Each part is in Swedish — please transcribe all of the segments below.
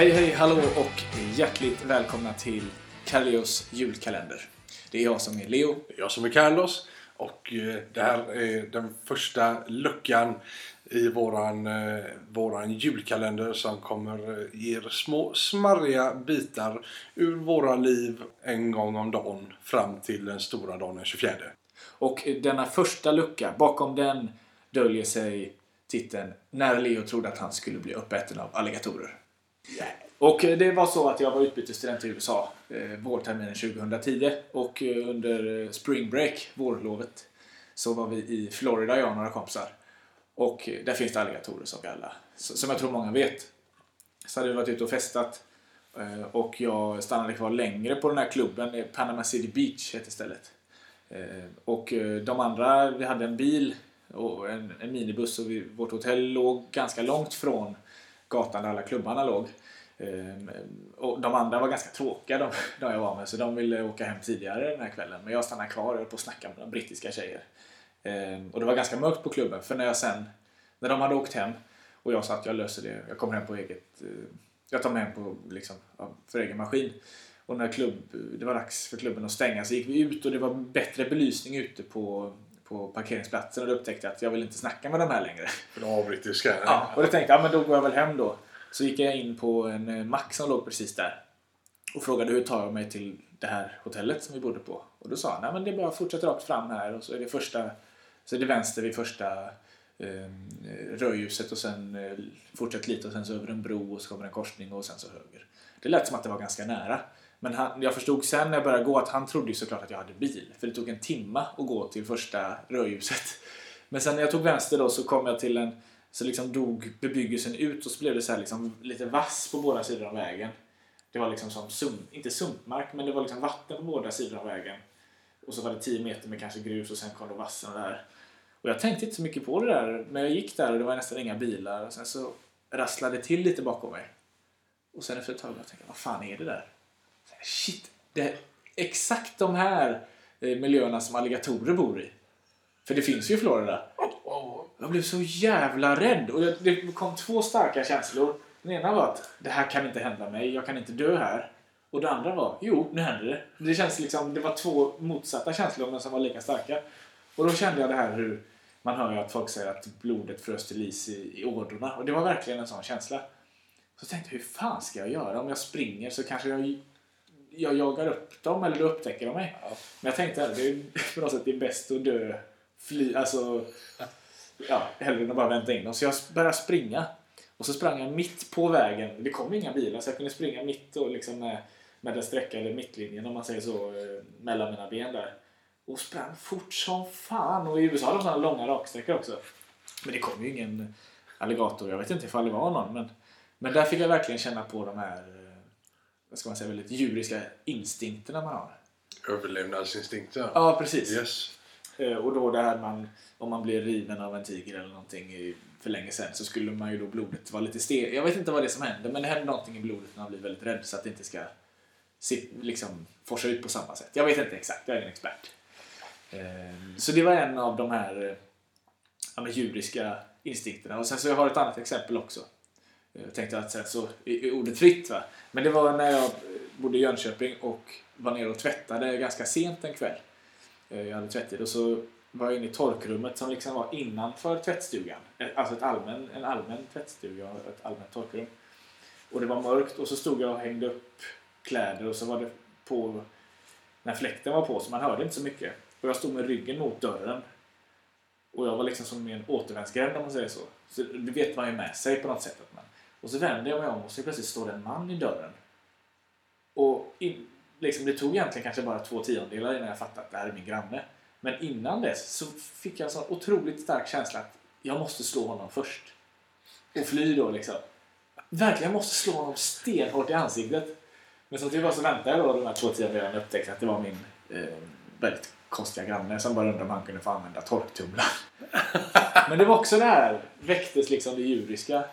Hej, hej, hallå och hjärtligt välkomna till Carleos julkalender. Det är jag som är Leo. Jag som är Carlos och eh, det här är den första luckan i våran, eh, våran julkalender som kommer eh, ge er små smarriga bitar ur våra liv en gång om dagen fram till den stora dagen den 24. Och denna första lucka, bakom den döljer sig titeln När Leo trodde att han skulle bli uppäten av alligatorer. Och eh, det var så att jag var utbytesstudent i USA eh, vårterminen 2010 och eh, under eh, spring break, vårlovet, så var vi i Florida, jag och några kompisar. Och eh, där finns det alligatorer som alla, som jag tror många vet. Så hade vi varit ute och festat eh, och jag stannade kvar längre på den här klubben, Panama City Beach hette stället. Eh, Och de andra, vi hade en bil och en, en minibuss och vi, vårt hotell låg ganska långt från gatan där alla klubbarna låg. Ehm, och de andra var ganska tråkiga de, de jag var med så de ville åka hem tidigare den här kvällen. Men jag stannade kvar och höll på att snacka med några brittiska tjejer. Ehm, och det var ganska mörkt på klubben för när jag sen, när de hade åkt hem och jag sa att jag löser det, jag kommer hem på eget, eh, jag tar mig hem på, liksom, för egen maskin. Och när klubb, det var dags för klubben att stänga så gick vi ut och det var bättre belysning ute på, på parkeringsplatsen och då upptäckte jag att jag vill inte snacka med de här längre. För de var brittiska. Ja, och då tänkte jag, ja, men då går jag väl hem då. Så gick jag in på en eh, mack som låg precis där. Och frågade hur tar jag mig till det här hotellet som vi bodde på. Och då sa han, nej men det är bara att fortsätta rakt fram här och så är det första, så är det vänster vid första eh, rödljuset och sen eh, fortsätt lite och sen så över en bro och så kommer en korsning och sen så höger. Det lät som att det var ganska nära. Men han, jag förstod sen när jag började gå att han trodde ju såklart att jag hade bil. För det tog en timma att gå till första rödljuset. Men sen när jag tog vänster då så kom jag till en så liksom dog bebyggelsen ut och så blev det så här liksom lite vass på båda sidor av vägen. Det var liksom som sump, inte sumpmark, men det var liksom vatten på båda sidor av vägen. Och så var det 10 meter med kanske grus och sen kom det vassen och där. Och jag tänkte inte så mycket på det där, men jag gick där och det var nästan inga bilar och sen så rasslade det till lite bakom mig. Och sen efter ett tag jag tänkte vad fan är det där? Shit, det är exakt de här eh, miljöerna som alligatorer bor i. För det finns ju i Florida. Jag blev så jävla rädd och det, det kom två starka känslor. Den ena var att det här kan inte hända mig, jag kan inte dö här. Och det andra var, jo, nu händer det. Det känns liksom, det var två motsatta känslor men som var lika starka. Och då kände jag det här hur man hör ju att folk säger att blodet frös till is i, i ådrorna. Och det var verkligen en sån känsla. Så tänkte jag, hur fan ska jag göra? Om jag springer så kanske jag, jag jagar upp dem eller då upptäcker de mig. Men jag tänkte att det är på något sätt det är bäst att dö fly, alltså ja, hellre än att bara vänta in dem. Så jag började springa. Och så sprang jag mitt på vägen. Det kom inga bilar så jag kunde springa mitt och liksom med, med den streckade mittlinjen om man säger så eh, mellan mina ben där. Och sprang fort som fan. Och i USA har de sådana långa raksträckor också. Men det kom ju ingen alligator. Jag vet inte ifall det var någon. Men, men där fick jag verkligen känna på de här eh, vad ska man säga, väldigt djuriska instinkterna man har. Överlevnadsinstinkten. Ja, precis. Yes. Eh, Och då det här man, om man blir riven av en tiger eller någonting för länge sedan så skulle man ju då blodet vara lite stel. Jag vet inte vad det är som händer men det händer någonting i blodet när man blir väldigt rädd så att det inte ska liksom forsa ut på samma sätt. Jag vet inte exakt, jag är ingen expert. Eh, Så det var en av de här eh, ja, men djuriska instinkterna. Och sen så jag har ett annat exempel också. Eh, jag tänkte att sen så är ordet fritt va. Men det var när jag bodde i Jönköping och var nere och tvättade ganska sent en kväll. Eh, jag hade tvättid och så var jag inne i torkrummet som liksom var innanför tvättstugan. Eh, alltså ett allmän, en allmän tvättstuga och ett allmänt torkrum. Och det var mörkt och så stod jag och hängde upp kläder och så var det på när fläkten var på så man hörde inte så mycket. Och jag stod med ryggen mot dörren. Och jag var liksom som i en återvändsgränd om man säger så. Så det vet man ju med sig på något sätt. Att man... Och så vänder jag mig om och så plötsligt står det en man i dörren. Och in, liksom, det tog egentligen kanske bara två tiondelar innan jag fattade att det här är min granne. Men innan dess så fick jag en sån otroligt stark känsla att jag måste slå honom först. Och fly då liksom. Verkligen, jag måste slå honom stenhårt i ansiktet. Men som tur var så väntade jag då de här två tiondelarna och upptäckte att det var min eh, väldigt konstiga granne som bara undrade om han kunde få använda torktumlaren. Men det var också det här, väcktes liksom det djuriska.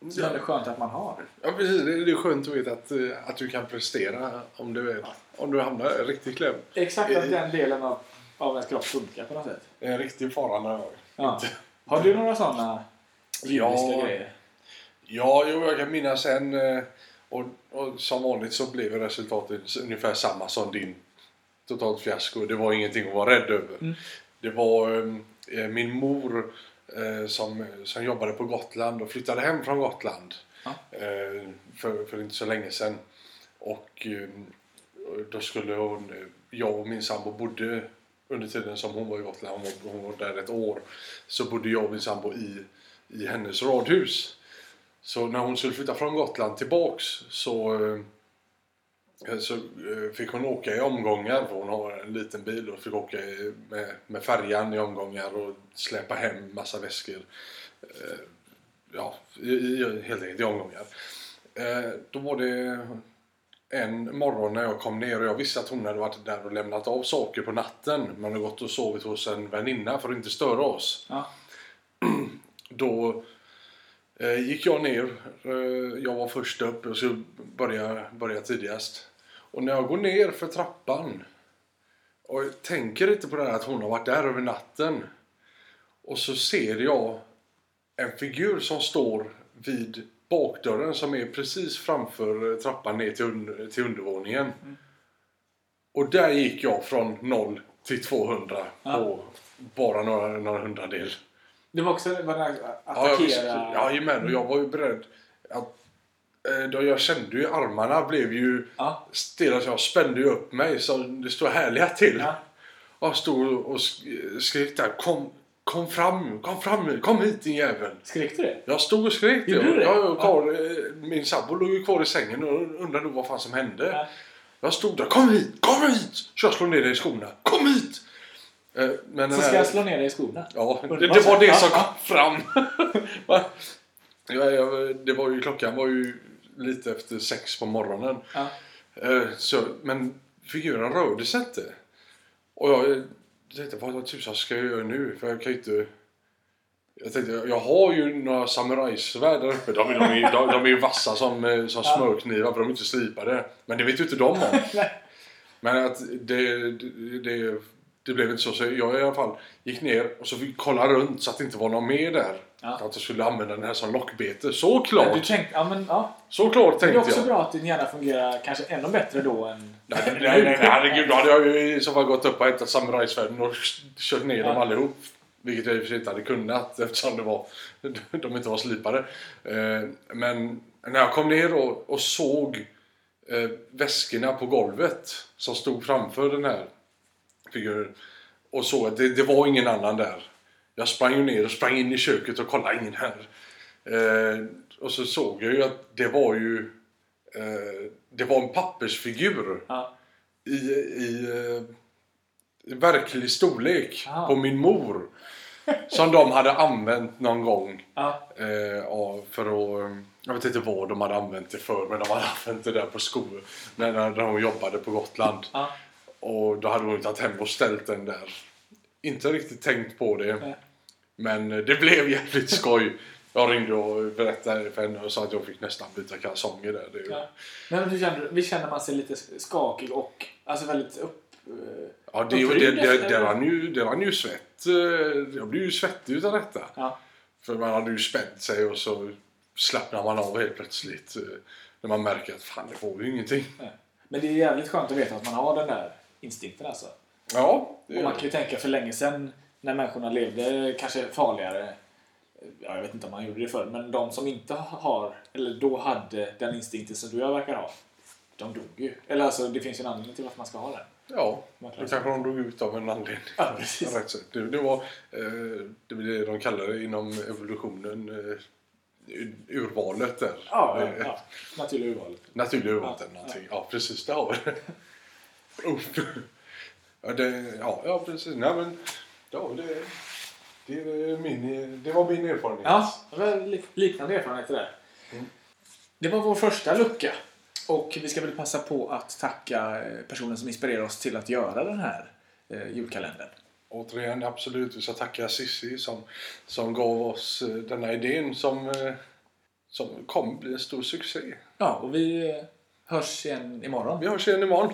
Som är skönt att man har. Ja, precis. Det det är skönt att veta att, eh, att du kan prestera om du, vet, om du hamnar riktigt kläm. Exakt att den delen av, av ens kropp funkar på något sätt. Det är en riktig fara när Ja. Har du några sådana Ja. grejer? Ja, jo, jag kan minnas en, eh, Och, och som vanligt så blev resultatet ungefär samma som din. Totalt fiasko. Det var ingenting att vara rädd över. Mm. Det var eh, min mor eh, som, som jobbade på Gotland och flyttade hem från Gotland. Ja. Eh, för, för inte så länge sedan. Och eh, då skulle hon, jag och min sambo bodde under tiden som hon var i Gotland, hon var, hon var där ett år, så bodde jag och min sambo i, i hennes radhus. Så när hon skulle flytta från Gotland tillbaks så, eh, så eh, fick hon åka i omgångar, för hon har en liten bil och fick åka med, med färjan i omgångar och släpa hem massa väskor. Eh, Ja, i, i, helt enkelt i omgångar. Eh, Då var det en morgon när jag kom ner och jag visste att hon hade varit där och lämnat av saker på natten. Man hade gått och sovit hos en väninna för att inte störa oss. Ja. Då eh, gick jag ner. Eh, jag var först upp och skulle börja, börja tidigast. Och när jag går ner för trappan och jag tänker inte på det här att hon har varit där över natten. Och så ser jag en figur som står vid bakdörren som är precis framför trappan ner till, un- till undervåningen. Och där gick jag från 0 till 200 Ja. på bara några, några hundradel. Det var också var den här Ja, jag visste, attackera... jajamän, och jag var ju beredd att... eh, Då jag kände ju armarna blev ju Ja. stela så jag spände ju upp mig så det stod härliga till. Ja. Jag stod och sk- skrek där kom, kom fram, kom fram, kom hit din jävel. Skrek du det? Jag stod och skrek Gjorde du det? Jag, jag, kvar, eh, min sambo låg ju kvar i sängen och undrade vad fan som hände. Ja. Jag stod där, kom hit, kom hit! Så jag slog ner dig i skorna, kom hit! Eh, Men Så ska här- jag slå ner dig i skorna? Ja, det, det var det Ja, som ja. kom fram. Va? ja, ja, det var ju, klockan var ju lite efter sex på morgonen. Ja. Eh, Så, men figuren rörde sig inte. Och jag tänkte, vad tusan ska jag göra nu? För jag kan ju inte... Jag tänkte, jag har ju några samurajsvärd där uppe. De, är- de, de, de är ju vassa som, eh, som Ja. smörknivar för de är inte slipade. Men det vet ju inte de om. Men att det, det, det, det blev inte så. Så jag i alla fall gick ner och så fick kolla runt så att det inte var någon mer där. Ja. Att jag skulle använda den här som lockbete. Såklart! Du tänkte, ja men ja. Såklart Det är tänkte också jag. bra att din hjärna fungerar kanske ännu bättre då än... Nej, nej, nej, nej, herregud. Då hade jag ju i så fall gått upp och hämtat samurajsvärden och kört ner dem Ja. allihop. Vilket jag i och för sig inte hade kunnat eftersom det var, de inte var slipade. Eh, Men när jag kom ner och, och såg eh, väskorna på golvet som stod framför den här figuren och såg att det, det var ingen annan där. Jag sprang ju ner och sprang in i köket och kollade ingen här. Eh, och så såg jag ju att det var ju eh, det var en pappersfigur Ja. i, i eh, verklig storlek Ah. på min mor. Som de hade använt någon gång. Ja. Eh, för att, eh, jag vet inte vad de hade använt det för men de hade använt det där på skor. När, när hon jobbade på Gotland. Ja. Och då hade hon tagit hem och ställt den där. Inte riktigt tänkt på det. Nej. Men eh, det blev jävligt skoj. Jag ringde och berättade för henne och sa att jag fick nästan byta kalsonger där. Det, Ja. Men hur känner, visst känner man sig lite skakig och alltså väldigt upp... eh, Ja, det, det, Upprymd det, efter- det, rann ju, det rann ju svett. eh, Jag blev ju svettig utav detta. Ja. För man hade ju spänt sig och så slappnar man av helt plötsligt. När man märker att fan, det får ju ingenting. Nej. Men det är jävligt skönt att veta att man har den där instinkten alltså. Ja, Och man kan ju tänka för länge sedan när människorna levde kanske farligare. Ja, jag vet inte om man gjorde det förr, men de som inte har, eller då hade den instinkten som du och jag verkar ha. De dog ju. Eller alltså, det finns ju en anledning till varför man ska ha den. ja, då klarar kanske de dog ut av en anledning. Ja, precis. Det, det var eh, det, de kallar det inom evolutionen. Eh, urvalet där. Ja, ja, ja. Naturliga urvalet. Naturlig urvalet Ja, någonting. Ja, precis. Det har vi. Uff. ja, det, ja, ja, precis. Nej, men, ja, det, det, är min, det var min erfarenhet. Ja, liknande erfarenheter där. Mm. Det var vår första lucka. Och vi ska väl passa på att tacka eh, personen som inspirerar oss till att göra den här eh, julkalendern. Återigen, absolut. Vi ska tacka Sissi som, som gav oss eh, denna idén som, som kommer bli en stor succé. Ja, och vi hörs igen imorgon. Vi hörs igen imorgon.